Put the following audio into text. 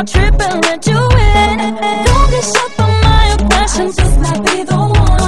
I'll let you in. Don't get shut by my obsession, just might be the one.